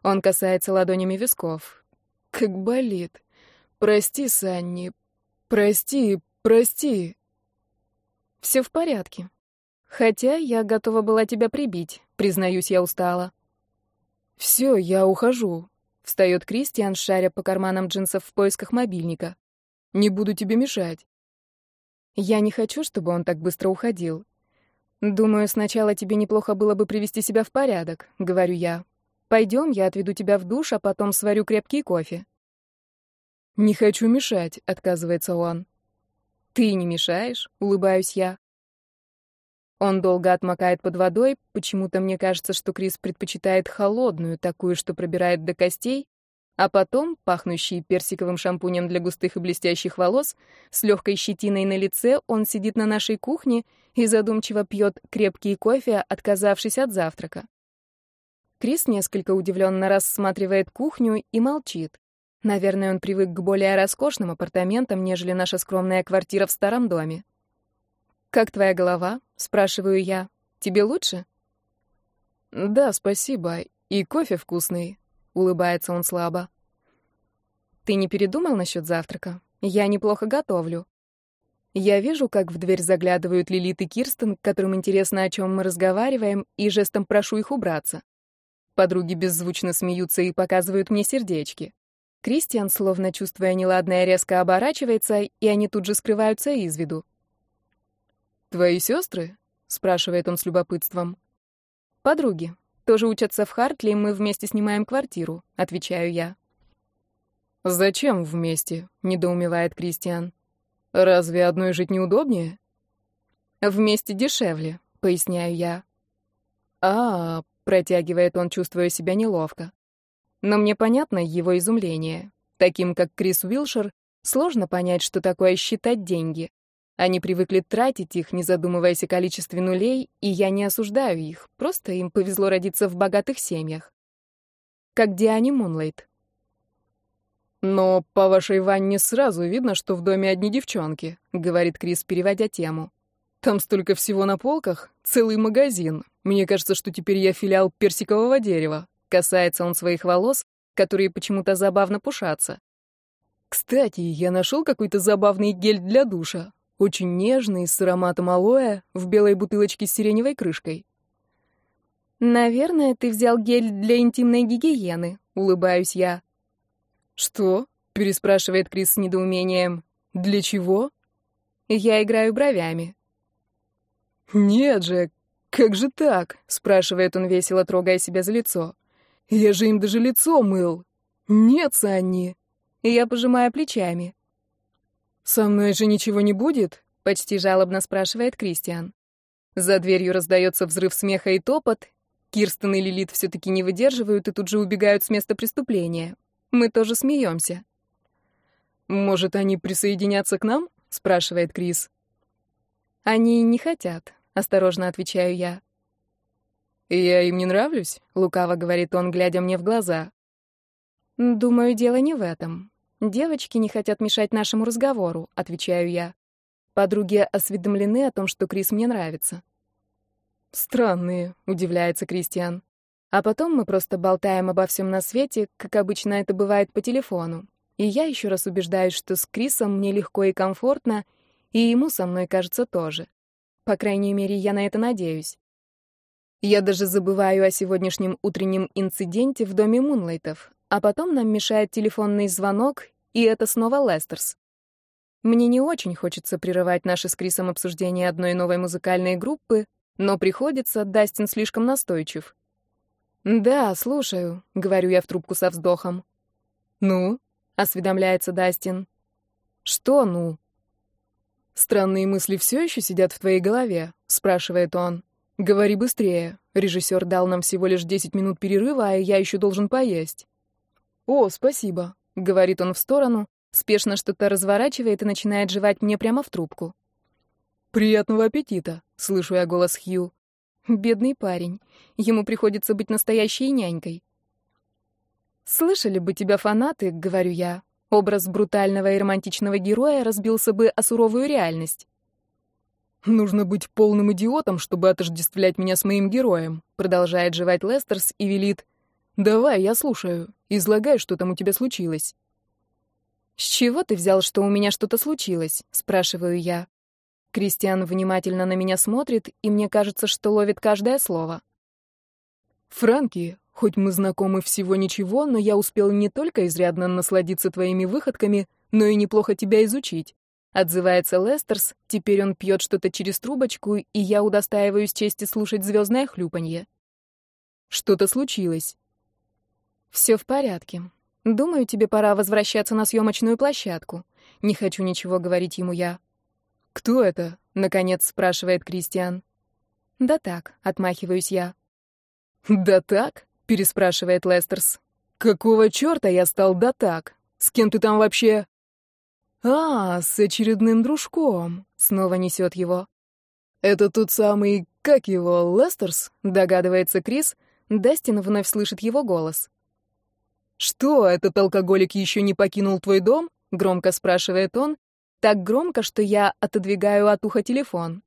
Он касается ладонями висков. Как болит. Прости, Санни. Прости, прости. Все в порядке. Хотя я готова была тебя прибить, признаюсь, я устала. Все, я ухожу. Встает Кристиан, шаря по карманам джинсов в поисках мобильника. Не буду тебе мешать. Я не хочу, чтобы он так быстро уходил. «Думаю, сначала тебе неплохо было бы привести себя в порядок», — говорю я. «Пойдем, я отведу тебя в душ, а потом сварю крепкий кофе». «Не хочу мешать», — отказывается он. «Ты не мешаешь?» — улыбаюсь я. Он долго отмокает под водой, почему-то мне кажется, что Крис предпочитает холодную, такую, что пробирает до костей, а потом, пахнущий персиковым шампунем для густых и блестящих волос, с легкой щетиной на лице, он сидит на нашей кухне и задумчиво пьет крепкий кофе, отказавшись от завтрака. Крис несколько удивленно рассматривает кухню и молчит. Наверное, он привык к более роскошным апартаментам, нежели наша скромная квартира в старом доме. «Как твоя голова?» — спрашиваю я. «Тебе лучше?» «Да, спасибо. И кофе вкусный», — улыбается он слабо. «Ты не передумал насчет завтрака? Я неплохо готовлю». Я вижу, как в дверь заглядывают Лилит и Кирстен, которым интересно, о чем мы разговариваем, и жестом прошу их убраться. Подруги беззвучно смеются и показывают мне сердечки. Кристиан, словно чувствуя неладное, резко оборачивается, и они тут же скрываются из виду. «Твои сестры?» — спрашивает он с любопытством. «Подруги. Тоже учатся в Хартли, мы вместе снимаем квартиру», — отвечаю я. «Зачем вместе?» — недоумевает Кристиан. «Разве одной жить неудобнее?» «Вместе дешевле», — поясняю я. «А, — протягивает он, чувствуя себя неловко. Но мне понятно его изумление. Таким, как Крис Уилшер, сложно понять, что такое считать деньги. Они привыкли тратить их, не задумываясь о количестве нулей, и я не осуждаю их, просто им повезло родиться в богатых семьях. Как Диане Мунлайт. «Но по вашей ванне сразу видно, что в доме одни девчонки», — говорит Крис, переводя тему. «Там столько всего на полках, целый магазин. Мне кажется, что теперь я филиал персикового дерева». Касается он своих волос, которые почему-то забавно пушатся. «Кстати, я нашел какой-то забавный гель для душа. Очень нежный, с ароматом алоэ, в белой бутылочке с сиреневой крышкой. «Наверное, ты взял гель для интимной гигиены», — улыбаюсь я. «Что?» — переспрашивает Крис с недоумением. «Для чего?» «Я играю бровями». «Нет же, как же так?» — спрашивает он весело, трогая себя за лицо. «Я же им даже лицо мыл. Нет, Санни». Я пожимаю плечами. «Со мной же ничего не будет?» — почти жалобно спрашивает Кристиан. За дверью раздается взрыв смеха и топот. Кирстен и Лилит все-таки не выдерживают и тут же убегают с места преступления. Мы тоже смеемся. «Может, они присоединятся к нам?» — спрашивает Крис. «Они не хотят», — осторожно отвечаю я. «Я им не нравлюсь?» — лукаво говорит он, глядя мне в глаза. «Думаю, дело не в этом. «Девочки не хотят мешать нашему разговору», — отвечаю я. Подруги осведомлены о том, что Крис мне нравится. «Странные», — удивляется Кристиан. А потом мы просто болтаем обо всем на свете, как обычно это бывает по телефону. И я еще раз убеждаюсь, что с Крисом мне легко и комфортно, и ему со мной кажется тоже. По крайней мере, я на это надеюсь. Я даже забываю о сегодняшнем утреннем инциденте в доме Мунлайтов, а потом нам мешает телефонный звонок, и это снова Лестерс. Мне не очень хочется прерывать наше с Крисом обсуждение одной новой музыкальной группы, но приходится, Дастин слишком настойчив. «Да, слушаю», — говорю я в трубку со вздохом. «Ну?» — осведомляется Дастин. «Что «ну»?» «Странные мысли все еще сидят в твоей голове?» — спрашивает он. «Говори быстрее. Режиссер дал нам всего лишь 10 минут перерыва, а я еще должен поесть». «О, спасибо», — говорит он в сторону, спешно что-то разворачивает и начинает жевать мне прямо в трубку. «Приятного аппетита», — слышу я голос Хью. Бедный парень. Ему приходится быть настоящей нянькой. «Слышали бы тебя фанаты», — говорю я. Образ брутального и романтичного героя разбился бы о суровую реальность. «Нужно быть полным идиотом, чтобы отождествлять меня с моим героем», — продолжает жевать Лестерс и велит. «Давай, я слушаю. Излагай, что там у тебя случилось». «С чего ты взял, что у меня что-то случилось?» — спрашиваю я. Кристиан внимательно на меня смотрит, и мне кажется, что ловит каждое слово. «Франки, хоть мы знакомы всего ничего, но я успел не только изрядно насладиться твоими выходками, но и неплохо тебя изучить». Отзывается Лестерс, теперь он пьет что-то через трубочку, и я удостаиваюсь чести слушать звездное хлюпанье. Что-то случилось. Все в порядке. Думаю, тебе пора возвращаться на съемочную площадку. Не хочу ничего говорить ему я. Кто это? наконец спрашивает Кристиан. Да так, отмахиваюсь я. Да так? переспрашивает Лестерс. Какого чёрта я стал да так? С кем ты там вообще? А, с очередным дружком. Снова несет его. Это тот самый, как его, Лестерс? Догадывается Крис. Дастин вновь слышит его голос. «Что, этот алкоголик еще не покинул твой дом?» — громко спрашивает он, так громко, что я отодвигаю от уха телефон.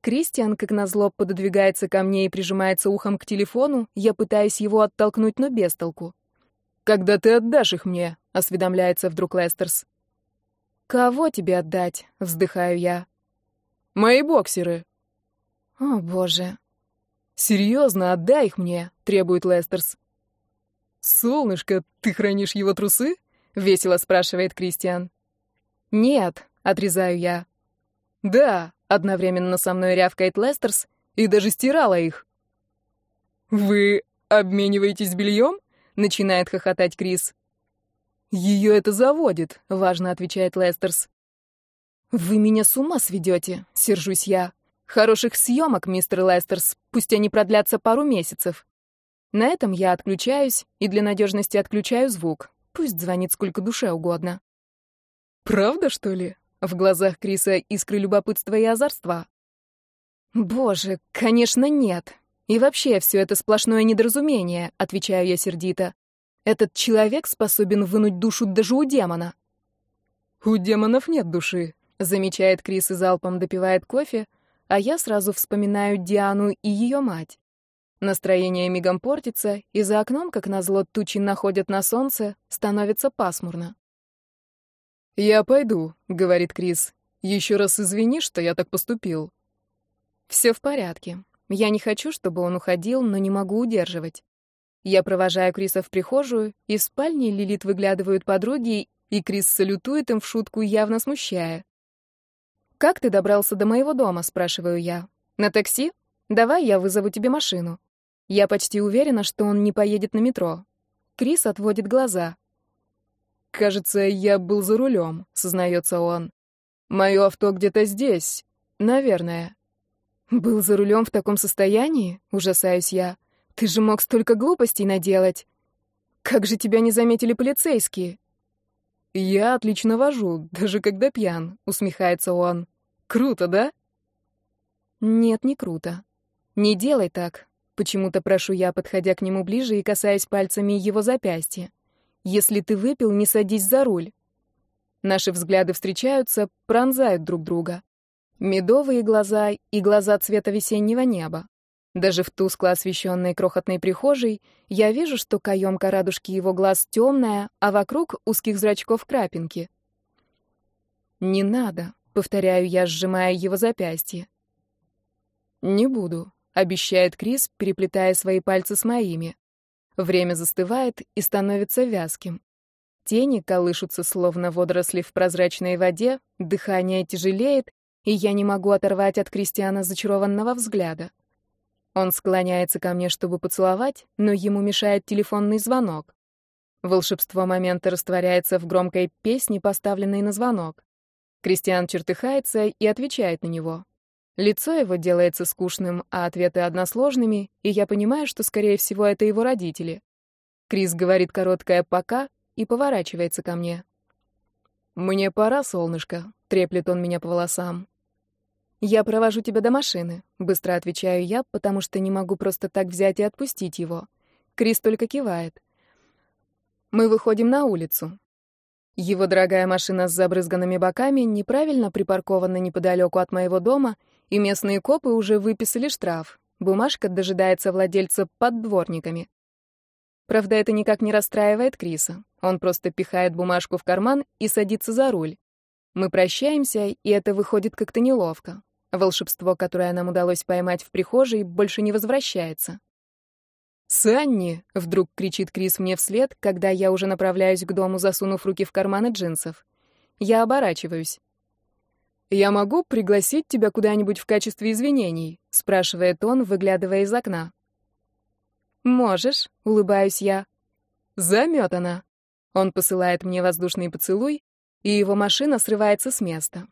Кристиан, как назло, пододвигается ко мне и прижимается ухом к телефону, я пытаюсь его оттолкнуть, но без толку. «Когда ты отдашь их мне?» — осведомляется вдруг Лестерс. «Кого тебе отдать?» — вздыхаю я. «Мои боксеры». «О, боже». «Серьезно, отдай их мне», — требует Лестерс. «Солнышко, ты хранишь его трусы?» — весело спрашивает Кристиан. «Нет», — отрезаю я. «Да», — одновременно со мной рявкает Лестерс, и даже стирала их. «Вы обмениваетесь бельем?» — начинает хохотать Крис. «Ее это заводит», — важно отвечает Лестерс. «Вы меня с ума сведете», — сержусь я. «Хороших съемок, мистер Лестерс, пусть они продлятся пару месяцев». На этом я отключаюсь и для надежности отключаю звук. Пусть звонит сколько душе угодно. «Правда, что ли?» В глазах Криса искры любопытства и озорства. «Боже, конечно, нет. И вообще, все это сплошное недоразумение», — отвечаю я сердито. «Этот человек способен вынуть душу даже у демона». «У демонов нет души», — замечает Крис и залпом допивает кофе, а я сразу вспоминаю Диану и ее мать. Настроение мигом портится, и за окном, как назло, тучи находят на солнце, становится пасмурно. «Я пойду», — говорит Крис. «Еще раз извини, что я так поступил». «Все в порядке. Я не хочу, чтобы он уходил, но не могу удерживать». Я провожаю Криса в прихожую, и в спальне Лилит выглядывают подруги, и Крис салютует им в шутку, явно смущая. «Как ты добрался до моего дома?» — спрашиваю я. «На такси? Давай я вызову тебе машину». Я почти уверена, что он не поедет на метро. Крис отводит глаза. «Кажется, я был за рулем», — сознается он. «Мое авто где-то здесь. Наверное». «Был за рулем в таком состоянии?» — ужасаюсь я. «Ты же мог столько глупостей наделать. Как же тебя не заметили полицейские?» «Я отлично вожу, даже когда пьян», — усмехается он. «Круто, да?» «Нет, не круто. Не делай так», — почему-то прошу я, подходя к нему ближе и касаясь пальцами его запястья. Если ты выпил, не садись за руль. Наши взгляды встречаются, пронзают друг друга. Медовые глаза и глаза цвета весеннего неба. Даже в тускло освещенной крохотной прихожей я вижу, что каемка радужки его глаз темная, а вокруг узких зрачков крапинки. «Не надо», — повторяю я, сжимая его запястье. «Не буду», — обещает Крис, переплетая свои пальцы с моими. Время застывает и становится вязким. Тени колышутся, словно водоросли в прозрачной воде, дыхание тяжелеет, и я не могу оторвать от Кристиана зачарованного взгляда. Он склоняется ко мне, чтобы поцеловать, но ему мешает телефонный звонок. Волшебство момента растворяется в громкой песне, поставленной на звонок. Кристиан чертыхается и отвечает на него. Лицо его делается скучным, а ответы односложными, и я понимаю, что, скорее всего, это его родители. Крис говорит короткое «пока» и поворачивается ко мне. «Мне пора, солнышко», — треплет он меня по волосам. «Я провожу тебя до машины», — быстро отвечаю я, потому что не могу просто так взять и отпустить его. Крис только кивает. Мы выходим на улицу. Его дорогая машина с забрызганными боками неправильно припаркована неподалеку от моего дома — и местные копы уже выписали штраф. Бумажка дожидается владельца под дворниками. Правда, это никак не расстраивает Криса. Он просто пихает бумажку в карман и садится за руль. Мы прощаемся, и это выходит как-то неловко. Волшебство, которое нам удалось поймать в прихожей, больше не возвращается. «Санни!» — вдруг кричит Крис мне вслед, когда я уже направляюсь к дому, засунув руки в карманы джинсов. Я оборачиваюсь. «Я могу пригласить тебя куда-нибудь в качестве извинений?» — спрашивает он, выглядывая из окна. «Можешь», — улыбаюсь я. «Заметана». Он посылает мне воздушный поцелуй, и его машина срывается с места.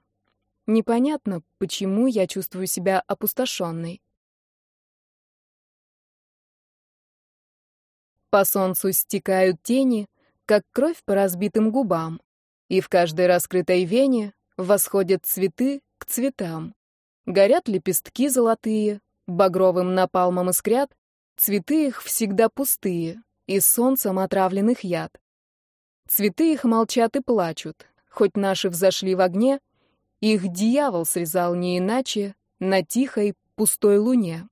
Непонятно, почему я чувствую себя опустошенной. По солнцу стекают тени, как кровь по разбитым губам, и в каждой раскрытой вене Восходят цветы к цветам. Горят лепестки золотые, багровым напалмом искрят, цветы их всегда пустые, и солнцем отравленных яд. Цветы их молчат и плачут, хоть наши взошли в огне, их дьявол срезал не иначе на тихой пустой луне.